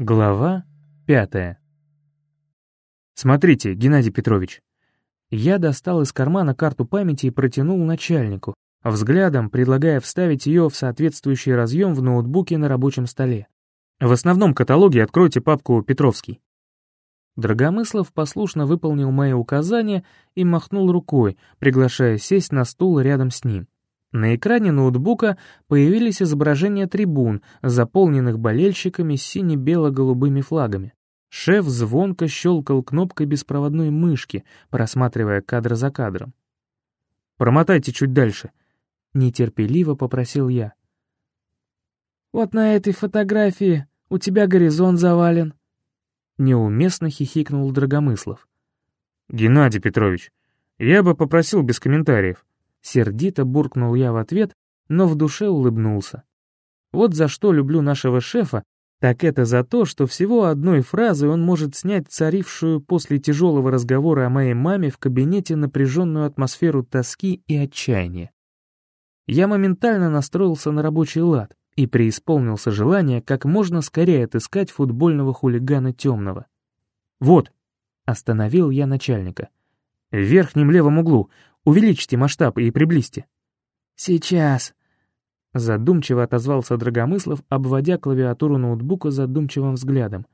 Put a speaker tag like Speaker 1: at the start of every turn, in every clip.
Speaker 1: Глава пятая. «Смотрите, Геннадий Петрович». Я достал из кармана карту памяти и протянул начальнику, взглядом предлагая вставить ее в соответствующий разъем в ноутбуке на рабочем столе. В основном каталоге откройте папку «Петровский». Драгомыслов послушно выполнил мои указания и махнул рукой, приглашая сесть на стул рядом с ним. На экране ноутбука появились изображения трибун, заполненных болельщиками с сине-бело-голубыми флагами. Шеф звонко щелкал кнопкой беспроводной мышки, просматривая кадр за кадром. «Промотайте чуть дальше», — нетерпеливо попросил я.
Speaker 2: «Вот на этой фотографии у тебя горизонт завален», — неуместно хихикнул Драгомыслов.
Speaker 1: «Геннадий Петрович, я бы попросил без комментариев», Сердито буркнул я в ответ, но в душе улыбнулся. Вот за что люблю нашего шефа, так это за то, что всего одной фразой он может снять царившую после тяжелого разговора о моей маме в кабинете напряженную атмосферу тоски и отчаяния. Я моментально настроился на рабочий лад и преисполнился желание как можно скорее отыскать футбольного хулигана темного. «Вот», — остановил я начальника, — «в верхнем левом углу, Увеличьте масштаб и приблизьте».
Speaker 2: «Сейчас», —
Speaker 1: задумчиво отозвался Драгомыслов, обводя клавиатуру ноутбука задумчивым взглядом.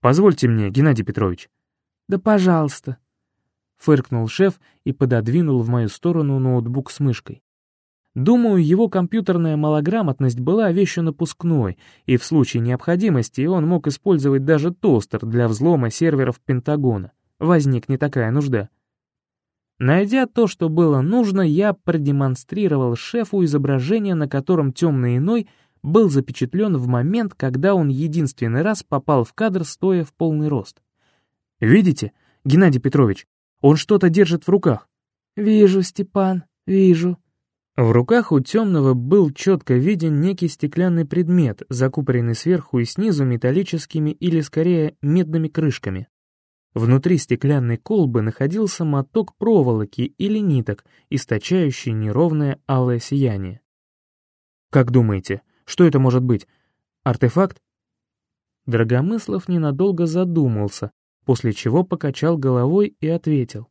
Speaker 1: «Позвольте мне, Геннадий Петрович».
Speaker 2: «Да пожалуйста», — фыркнул шеф и пододвинул в мою сторону ноутбук с мышкой.
Speaker 1: Думаю, его компьютерная малограмотность была вещью напускной, и в случае необходимости он мог использовать даже тостер для взлома серверов Пентагона. Возникнет такая нужда. Найдя то, что было нужно, я продемонстрировал шефу изображение, на котором темный иной был запечатлен в момент, когда он единственный раз попал в кадр, стоя в полный рост. «Видите, Геннадий Петрович, он что-то держит в руках».
Speaker 2: «Вижу, Степан, вижу».
Speaker 1: В руках у темного был четко виден некий стеклянный предмет, закупоренный сверху и снизу металлическими или, скорее, медными крышками. Внутри стеклянной колбы находился моток проволоки или ниток, источающий неровное алое сияние. «Как думаете, что это может быть? Артефакт?» Драгомыслов ненадолго задумался, после чего покачал головой и ответил.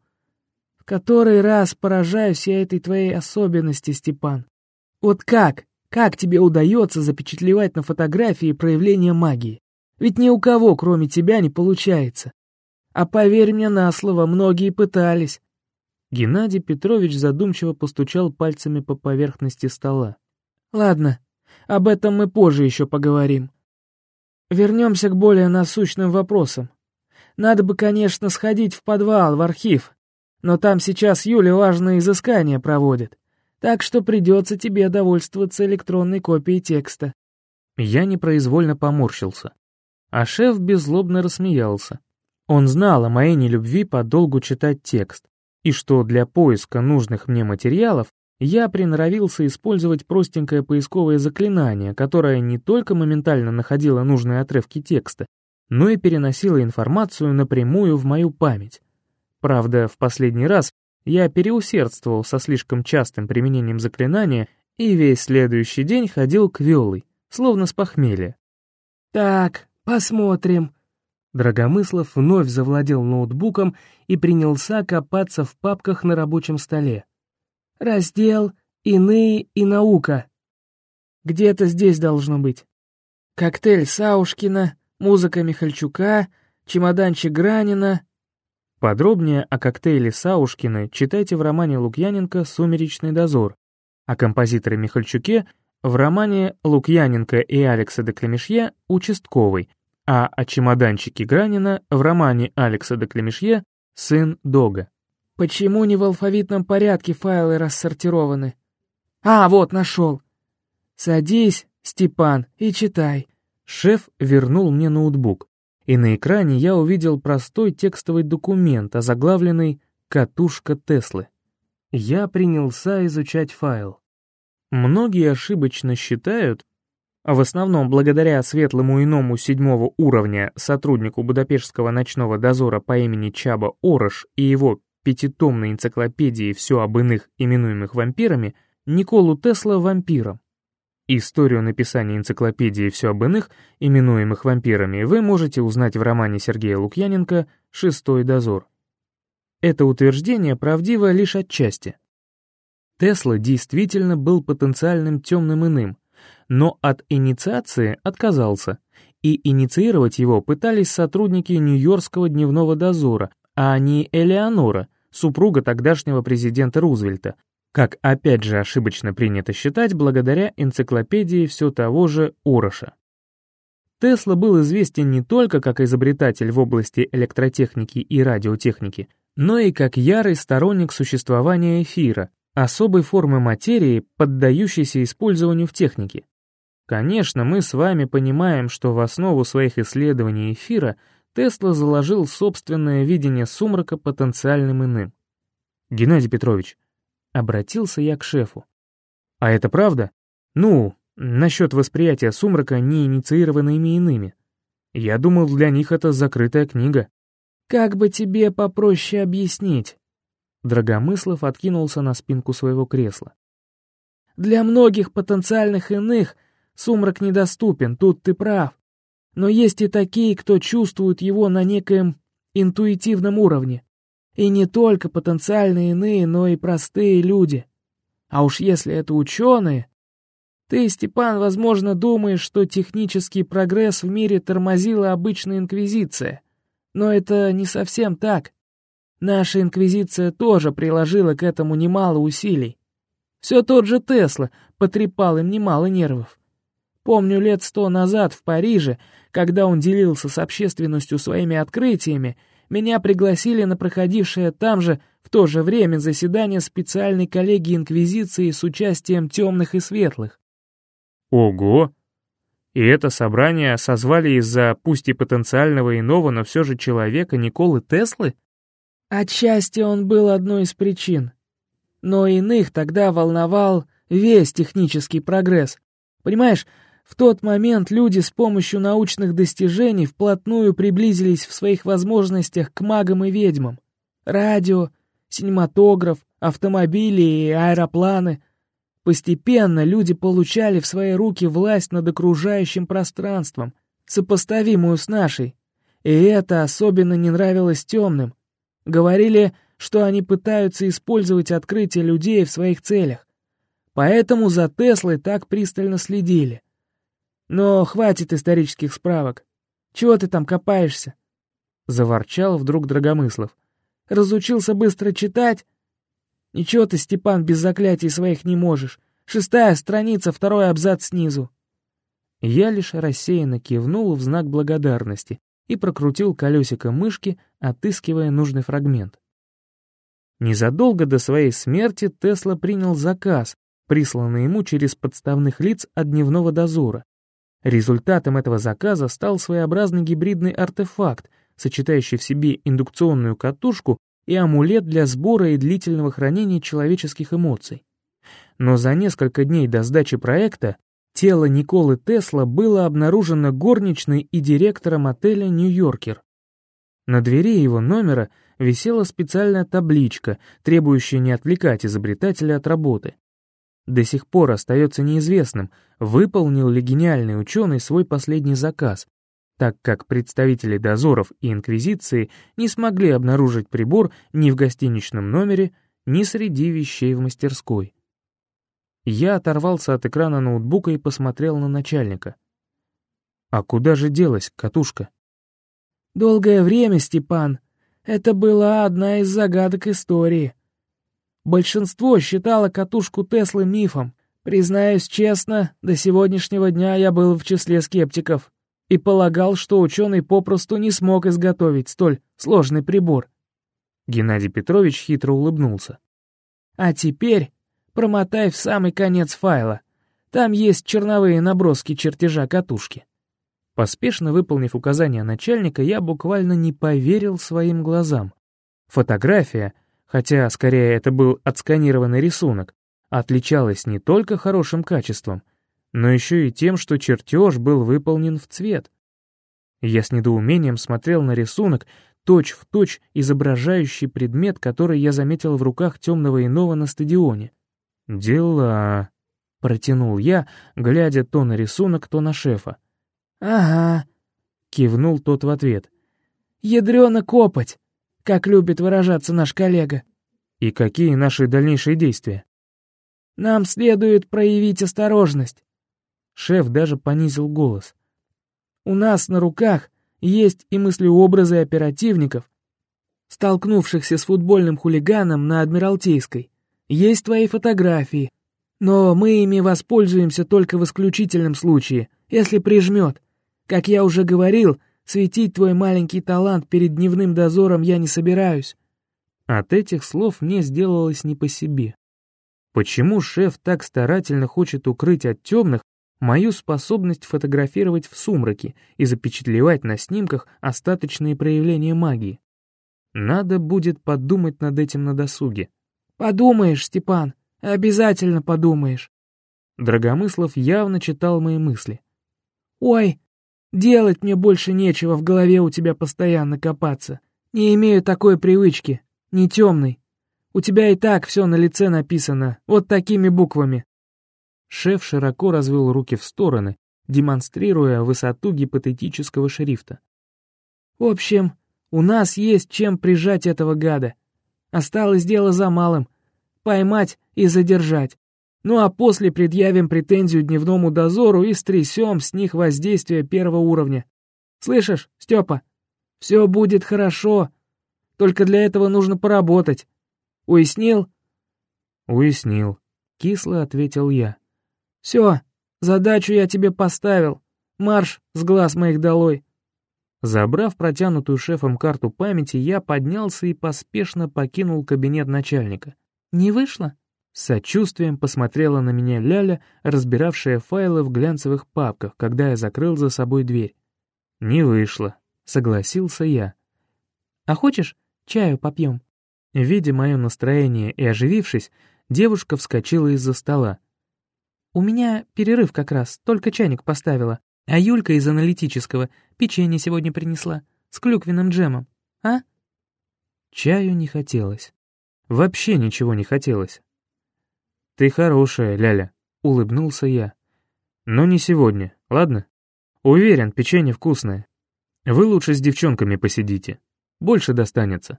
Speaker 2: «В который раз поражаюсь я этой твоей особенности, Степан. Вот как, как тебе удается запечатлевать на фотографии проявление магии? Ведь ни у кого, кроме тебя, не получается. А поверь мне на слово, многие пытались».
Speaker 1: Геннадий Петрович задумчиво постучал пальцами по поверхности стола.
Speaker 2: «Ладно, об этом мы позже еще поговорим. Вернемся к более насущным вопросам. Надо бы, конечно, сходить в подвал, в архив, но там сейчас Юля важные изыскания проводит, так что придется тебе довольствоваться электронной копией текста».
Speaker 1: Я непроизвольно поморщился, а шеф беззлобно рассмеялся. Он знал о моей нелюбви подолгу читать текст, и что для поиска нужных мне материалов я приноровился использовать простенькое поисковое заклинание, которое не только моментально находило нужные отрывки текста, но и переносило информацию напрямую в мою память. Правда, в последний раз я переусердствовал со слишком частым применением заклинания и весь следующий день ходил квелый, словно с похмелья.
Speaker 2: «Так, посмотрим»,
Speaker 1: Драгомыслов вновь завладел ноутбуком и принялся копаться в папках на рабочем столе.
Speaker 2: «Раздел «Иные и наука». Где-то здесь должно быть. Коктейль Саушкина, музыка Михальчука, чемоданчик Гранина».
Speaker 1: Подробнее о коктейле Саушкина читайте в романе Лукьяненко «Сумеречный дозор», о композиторе Михальчуке в романе Лукьяненко и Алекса де Клемешье «Участковый», а о чемоданчике Гранина в романе Алекса де Клемешье «Сын Дога».
Speaker 2: Почему не в алфавитном порядке файлы рассортированы? А, вот, нашел. Садись, Степан, и читай.
Speaker 1: Шеф вернул мне ноутбук, и на экране я увидел простой текстовый документ, озаглавленный «Катушка Теслы». Я принялся изучать файл. Многие ошибочно считают, а в основном благодаря светлому иному седьмого уровня сотруднику Будапештского ночного дозора по имени Чаба Орош и его пятитомной энциклопедии «Все об иных, именуемых вампирами», Николу Тесла вампиром. Историю написания энциклопедии «Все об иных», именуемых вампирами, вы можете узнать в романе Сергея Лукьяненко «Шестой дозор». Это утверждение правдиво лишь отчасти. Тесла действительно был потенциальным темным иным, но от инициации отказался, и инициировать его пытались сотрудники Нью-Йоркского дневного дозора, а не Элеонора, супруга тогдашнего президента Рузвельта, как опять же ошибочно принято считать благодаря энциклопедии все того же Ороша. Тесла был известен не только как изобретатель в области электротехники и радиотехники, но и как ярый сторонник существования эфира, особой формы материи, поддающейся использованию в технике. Конечно, мы с вами понимаем, что в основу своих исследований эфира Тесла заложил собственное видение сумрака потенциальным иным. Геннадий Петрович, Обратился я к шефу. «А это правда? Ну, насчет восприятия сумрака неинициированными иными. Я думал, для них это закрытая книга».
Speaker 2: «Как бы тебе попроще объяснить?»
Speaker 1: Драгомыслов откинулся на спинку своего кресла.
Speaker 2: «Для многих потенциальных иных сумрак недоступен, тут ты прав. Но есть и такие, кто чувствует его на некоем интуитивном уровне. И не только потенциальные иные, но и простые люди. А уж если это ученые... Ты, Степан, возможно, думаешь, что технический прогресс в мире тормозила обычная инквизиция. Но это не совсем так. Наша инквизиция тоже приложила к этому немало усилий. Все тот же Тесла потрепал им немало нервов. Помню лет сто назад в Париже, когда он делился с общественностью своими открытиями, меня пригласили на проходившее там же в то же время заседание специальной коллегии Инквизиции с участием темных и светлых.
Speaker 1: Ого! И это собрание созвали из-за пусть и потенциального иного, но все же человека Николы Теслы?
Speaker 2: Отчасти он был одной из причин. Но иных тогда волновал весь технический прогресс. Понимаешь, в тот момент люди с помощью научных достижений вплотную приблизились в своих возможностях к магам и ведьмам. Радио, синематограф, автомобили и аэропланы. Постепенно люди получали в свои руки власть над окружающим пространством, сопоставимую с нашей. И это особенно не нравилось темным. Говорили, что они пытаются использовать открытие людей в своих целях. Поэтому за Теслой так пристально следили. Но хватит исторических справок. Чего ты там копаешься?» Заворчал вдруг Драгомыслов. «Разучился быстро читать? Ничего ты, Степан, без заклятий своих не можешь. Шестая страница, второй абзац снизу».
Speaker 1: Я лишь рассеянно кивнул в знак благодарности и прокрутил колесико мышки, отыскивая нужный фрагмент. Незадолго до своей смерти Тесла принял заказ, присланный ему через подставных лиц от дневного дозора. Результатом этого заказа стал своеобразный гибридный артефакт, сочетающий в себе индукционную катушку и амулет для сбора и длительного хранения человеческих эмоций. Но за несколько дней до сдачи проекта тело Николы Тесла было обнаружено горничной и директором отеля «Нью-Йоркер». На двери его номера висела специальная табличка, требующая не отвлекать изобретателя от работы до сих пор остается неизвестным, выполнил ли гениальный ученый свой последний заказ, так как представители дозоров и инквизиции не смогли обнаружить прибор ни в гостиничном номере, ни среди вещей в мастерской. Я оторвался от экрана ноутбука и посмотрел на начальника. «А куда же делась катушка?»
Speaker 2: «Долгое время, Степан. Это была одна из загадок истории», Большинство считало катушку Теслы мифом. Признаюсь честно, до сегодняшнего дня я был в числе скептиков и полагал, что ученый попросту не смог изготовить столь сложный прибор.
Speaker 1: Геннадий Петрович хитро улыбнулся.
Speaker 2: А теперь промотай в самый конец файла. Там есть черновые наброски чертежа катушки.
Speaker 1: Поспешно выполнив указания начальника, я буквально не поверил своим глазам. Фотография — хотя скорее это был отсканированный рисунок, отличалась не только хорошим качеством, но еще и тем, что чертеж был выполнен в цвет. Я с недоумением смотрел на рисунок, точь-в-точь точь изображающий предмет, который я заметил в руках темного иного на стадионе. Дела. — протянул я, глядя то на рисунок, то на шефа.
Speaker 2: «Ага», — кивнул тот в ответ. «Ядрёно копоть, как любит выражаться наш коллега».
Speaker 1: «И какие наши дальнейшие действия?»
Speaker 2: «Нам следует проявить осторожность».
Speaker 1: Шеф даже понизил голос.
Speaker 2: «У нас на руках есть и мыслеобразы оперативников, столкнувшихся с футбольным хулиганом на Адмиралтейской. Есть твои фотографии, но мы ими воспользуемся только в исключительном случае, если прижмет. Как я уже говорил, светить твой маленький талант перед дневным дозором я не собираюсь».
Speaker 1: От этих слов мне сделалось не по себе. Почему шеф так старательно хочет укрыть от темных мою способность фотографировать в сумраке и запечатлевать на снимках остаточные проявления магии? Надо будет подумать над этим на досуге.
Speaker 2: «Подумаешь, Степан, обязательно подумаешь».
Speaker 1: Драгомыслов явно читал мои мысли.
Speaker 2: «Ой, делать мне больше нечего, в голове у тебя постоянно копаться. Не имею такой привычки, не темный. У тебя и так все на лице написано, вот такими буквами».
Speaker 1: Шеф широко развел руки в стороны, демонстрируя высоту гипотетического шрифта.
Speaker 2: «В общем, у нас есть чем прижать этого гада. Осталось дело за малым — поймать и задержать. Ну а после предъявим претензию дневному дозору и стрясем с них воздействие первого уровня. Слышишь, Степа? Все будет хорошо. Только для этого нужно поработать. Уяснил?
Speaker 1: Уяснил. Кисло ответил я.
Speaker 2: Все, задачу я тебе поставил. Марш с глаз моих долой.
Speaker 1: Забрав протянутую шефом карту памяти, я поднялся и поспешно покинул кабинет начальника.
Speaker 2: «Не вышло?»
Speaker 1: С сочувствием посмотрела на меня Ляля, разбиравшая файлы в глянцевых папках, когда я закрыл за собой дверь. «Не вышло», — согласился я.
Speaker 2: «А хочешь, чаю попьем?»
Speaker 1: Видя мое настроение и оживившись, девушка вскочила из-за стола.
Speaker 2: «У меня перерыв как раз, только чайник поставила. А Юлька из аналитического печенье сегодня принесла с клюквенным джемом, а?»
Speaker 1: Чаю не хотелось. Вообще ничего не хотелось. «Ты хорошая, Ляля», — улыбнулся я. «Но не сегодня, ладно? Уверен, печенье вкусное. Вы лучше с девчонками посидите. Больше достанется».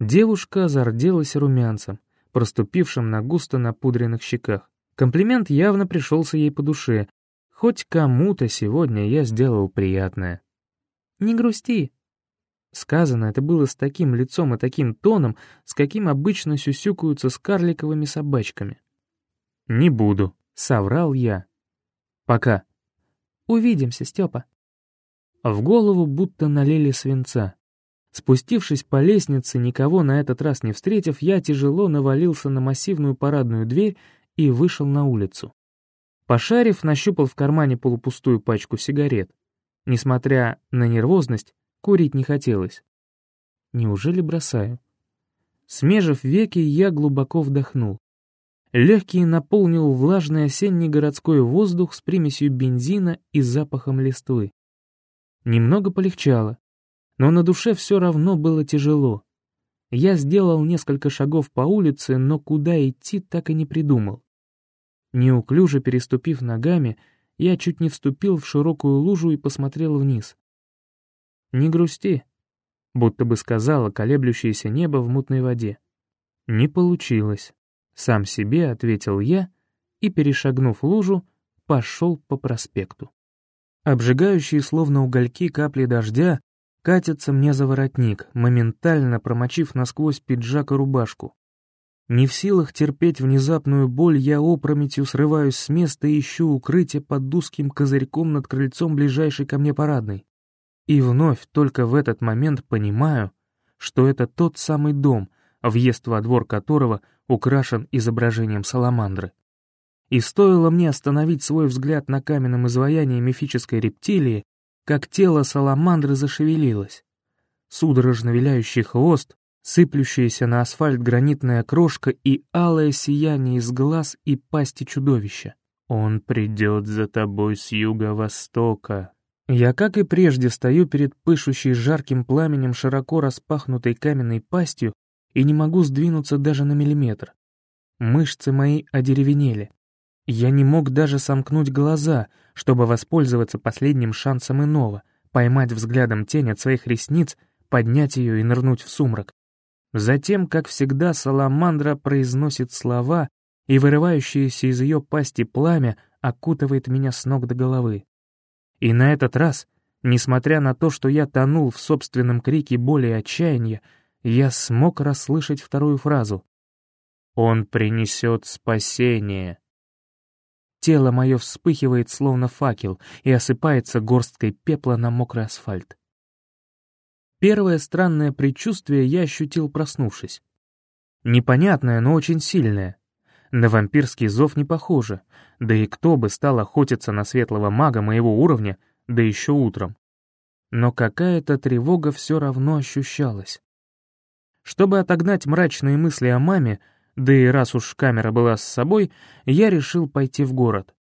Speaker 1: Девушка зарделась румянцем, проступившим на густо напудренных щеках. Комплимент явно пришелся ей по душе, Хоть кому-то сегодня я сделал приятное.
Speaker 2: «Не грусти».
Speaker 1: Сказано это было с таким лицом и таким тоном, с каким обычно сюсюкаются с карликовыми собачками. «Не буду», — соврал я. «Пока».
Speaker 2: «Увидимся, Степа».
Speaker 1: В голову будто налили свинца. Спустившись по лестнице, никого на этот раз не встретив, я тяжело навалился на массивную парадную дверь и вышел на улицу. Пошарив, нащупал в кармане полупустую пачку сигарет. Несмотря на нервозность, курить не хотелось. Неужели бросаю? Смежив веки, я глубоко вдохнул. Легкий наполнил влажный осенний городской воздух с примесью бензина и запахом листвы. Немного полегчало, но на душе все равно было тяжело. Я сделал несколько шагов по улице, но куда идти так и не придумал. Неуклюже переступив ногами, я чуть не вступил в широкую лужу и посмотрел вниз. «Не грусти», — будто бы сказала колеблющееся небо в мутной воде. «Не получилось», — сам себе ответил я и, перешагнув лужу, пошел по проспекту. Обжигающие словно угольки капли дождя катятся мне за воротник, моментально промочив насквозь пиджак и рубашку. Не в силах терпеть внезапную боль, я опрометью срываюсь с места и ищу укрытие под узким козырьком над крыльцом ближайшей ко мне парадной. И вновь только в этот момент понимаю, что это тот самый дом, въезд во двор которого украшен изображением саламандры. И стоило мне остановить свой взгляд на каменном изваянии мифической рептилии, как тело саламандры зашевелилось. Судорожно виляющий хвост сыплющаяся на асфальт гранитная крошка и алое сияние из глаз и пасти чудовища. «Он придет за тобой с юго-востока». Я, как и прежде, стою перед пышущей жарким пламенем широко распахнутой каменной пастью и не могу сдвинуться даже на миллиметр. Мышцы мои одеревенели. Я не мог даже сомкнуть глаза, чтобы воспользоваться последним шансом иного, поймать взглядом тень от своих ресниц, поднять ее и нырнуть в сумрак. Затем, как всегда, Саламандра произносит слова, и вырывающееся из ее пасти пламя окутывает меня с ног до головы. И на этот раз, несмотря на то, что я тонул в собственном крике боли и отчаяния, я смог расслышать вторую фразу. «Он принесет спасение». Тело мое вспыхивает, словно факел, и осыпается горсткой пепла на мокрый асфальт. Первое странное предчувствие я ощутил, проснувшись. Непонятное, но очень сильное. На вампирский зов не похоже, да и кто бы стал охотиться на светлого мага моего уровня, да еще утром. Но какая-то тревога все равно ощущалась. Чтобы отогнать мрачные мысли о маме, да и раз уж камера была с собой, я решил пойти в город.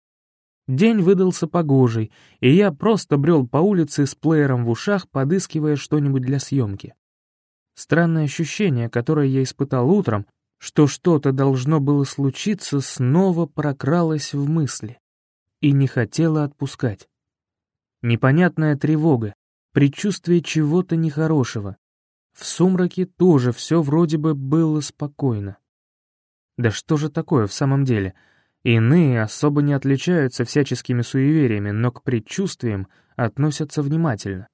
Speaker 1: День выдался погожий, и я просто брел по улице с плеером в ушах, подыскивая что-нибудь для съемки. Странное ощущение, которое я испытал утром, что что-то должно было случиться, снова прокралось в мысли и не хотела отпускать. Непонятная тревога, предчувствие чего-то нехорошего. В сумраке тоже все вроде бы было спокойно. Да что же такое в самом деле? Иные особо не отличаются всяческими суевериями, но к предчувствиям относятся внимательно.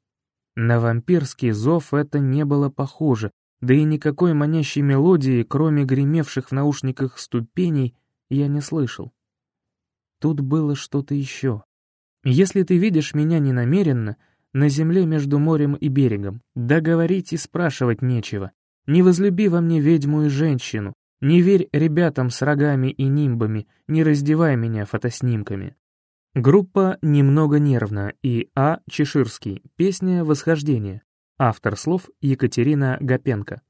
Speaker 1: На вампирский зов это не было похоже, да и никакой манящей мелодии, кроме гремевших в наушниках ступеней, я не слышал. Тут было что-то еще. Если ты видишь меня ненамеренно, на земле между морем и берегом, да говорить и спрашивать нечего. Не возлюби во мне ведьму и женщину, не верь ребятам с рогами и нимбами, не раздевай меня фотоснимками. Группа «Немного нервно» и А. Чеширский, песня «Восхождение». Автор слов Екатерина Гапенко.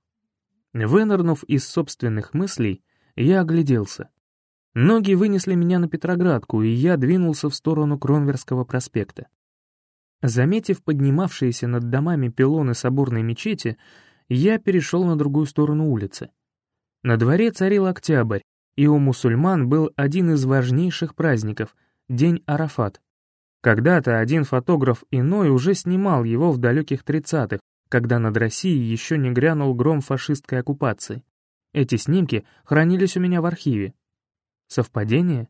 Speaker 1: Вынырнув из собственных мыслей, я огляделся. Ноги вынесли меня на Петроградку, и я двинулся в сторону Кронверского проспекта. Заметив поднимавшиеся над домами пилоны соборной мечети, я перешел на другую сторону улицы. На дворе царил октябрь, и у мусульман был один из важнейших праздников — День Арафат. Когда-то один фотограф иной уже снимал его в далеких 30-х, когда над Россией еще не грянул гром фашистской оккупации. Эти снимки хранились у меня в архиве. Совпадение?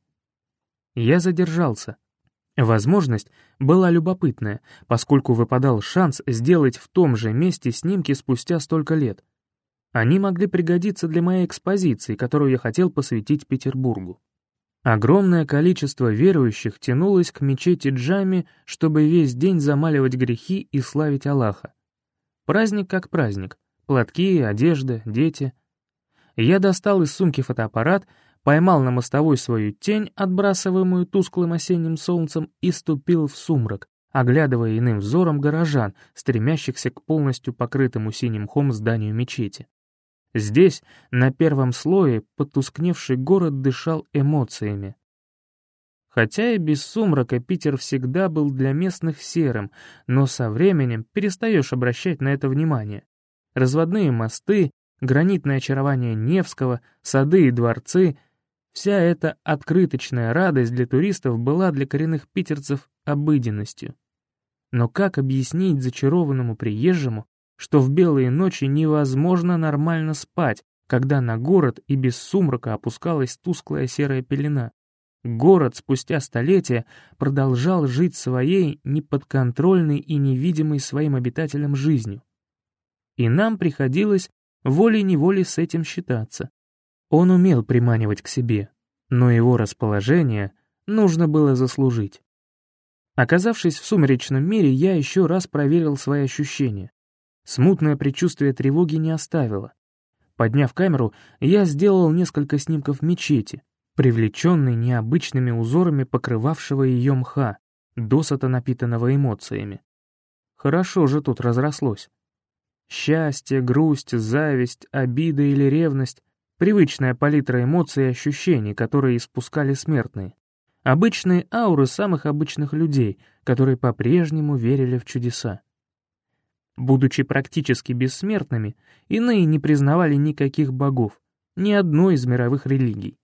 Speaker 1: Я задержался. Возможность была любопытная, поскольку выпадал шанс сделать в том же месте снимки спустя столько лет. Они могли пригодиться для моей экспозиции, которую я хотел посвятить Петербургу. Огромное количество верующих тянулось к мечети Джами, чтобы весь день замаливать грехи и славить Аллаха. Праздник как праздник. Платки, одежда, дети. Я достал из сумки фотоаппарат, поймал на мостовой свою тень, отбрасываемую тусклым осенним солнцем, и ступил в сумрак, оглядывая иным взором горожан, стремящихся к полностью покрытому синим мхом зданию мечети. Здесь, на первом слое, потускневший город дышал эмоциями. Хотя и без сумрака Питер всегда был для местных серым, но со временем перестаешь обращать на это внимание. Разводные мосты, гранитное очарование Невского, сады и дворцы — вся эта открыточная радость для туристов была для коренных питерцев обыденностью. Но как объяснить зачарованному приезжему, что в белые ночи невозможно нормально спать, когда на город и без сумрака опускалась тусклая серая пелена. Город спустя столетия продолжал жить своей неподконтрольной и невидимой своим обитателям жизнью. И нам приходилось волей-неволей с этим считаться. Он умел приманивать к себе, но его расположение нужно было заслужить. Оказавшись в сумеречном мире, я еще раз проверил свои ощущения. Смутное предчувствие тревоги не оставило. Подняв камеру, я сделал несколько снимков мечети, привлеченной необычными узорами покрывавшего ее мха, досыта напитанного эмоциями. Хорошо же тут разрослось. Счастье, грусть, зависть, обида или ревность — привычная палитра эмоций и ощущений, которые испускали смертные. Обычные ауры самых обычных людей, которые по-прежнему верили в чудеса. Будучи практически бессмертными, иные не признавали никаких богов, ни одной из мировых религий.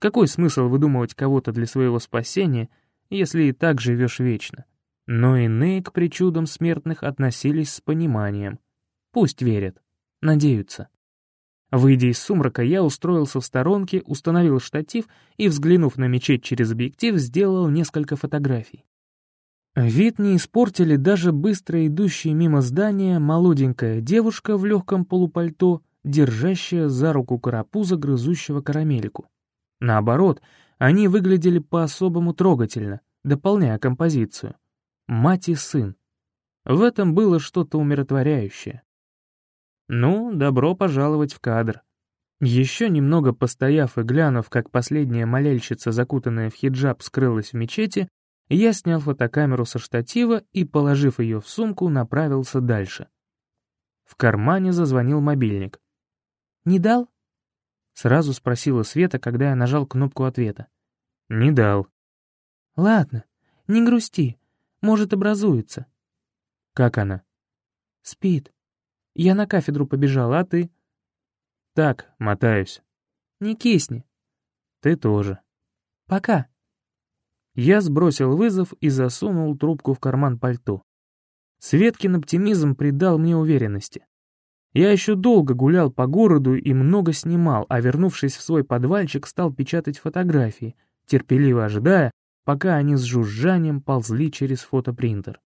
Speaker 1: Какой смысл выдумывать кого-то для своего спасения, если и так живешь вечно? Но иные к причудам смертных относились с пониманием. Пусть верят, надеются. Выйдя из сумрака, я устроился в сторонке, установил штатив и, взглянув на мечеть через объектив, сделал несколько фотографий. Вид не испортили даже быстро идущая мимо здания молоденькая девушка в легком полупальто, держащая за руку карапуза, грызущего карамельку. Наоборот, они выглядели по-особому трогательно, дополняя композицию. Мать и сын. В этом было что-то умиротворяющее. Ну, добро пожаловать в кадр. Еще немного постояв и глянув, как последняя молельщица, закутанная в хиджаб, скрылась в мечети, я снял фотокамеру со штатива и, положив ее в сумку, направился дальше. В кармане зазвонил мобильник. «Не дал?» Сразу спросила Света, когда я нажал кнопку ответа. «Не дал». «Ладно, не грусти. Может, образуется». «Как она?»
Speaker 2: «Спит. Я на кафедру побежала, а ты?»
Speaker 1: «Так, мотаюсь».
Speaker 2: «Не кисни».
Speaker 1: «Ты тоже».
Speaker 2: «Пока».
Speaker 1: Я сбросил вызов и засунул трубку в карман пальто. Светкин оптимизм придал мне уверенности. Я еще долго гулял по городу и много снимал, а вернувшись в свой подвальчик, стал печатать фотографии, терпеливо ожидая, пока они с жужжанием ползли через фотопринтер.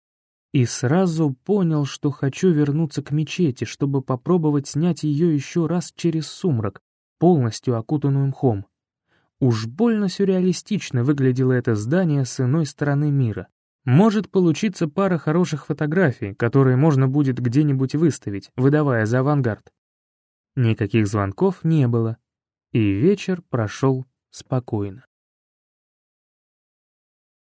Speaker 1: И сразу понял, что хочу вернуться к мечети, чтобы попробовать снять ее еще раз через сумрак, полностью окутанную мхом. Уж больно сюрреалистично выглядело это здание с иной стороны мира. Может получиться пара хороших фотографий, которые можно будет где-нибудь выставить, выдавая за авангард. Никаких звонков не было, и вечер прошел спокойно.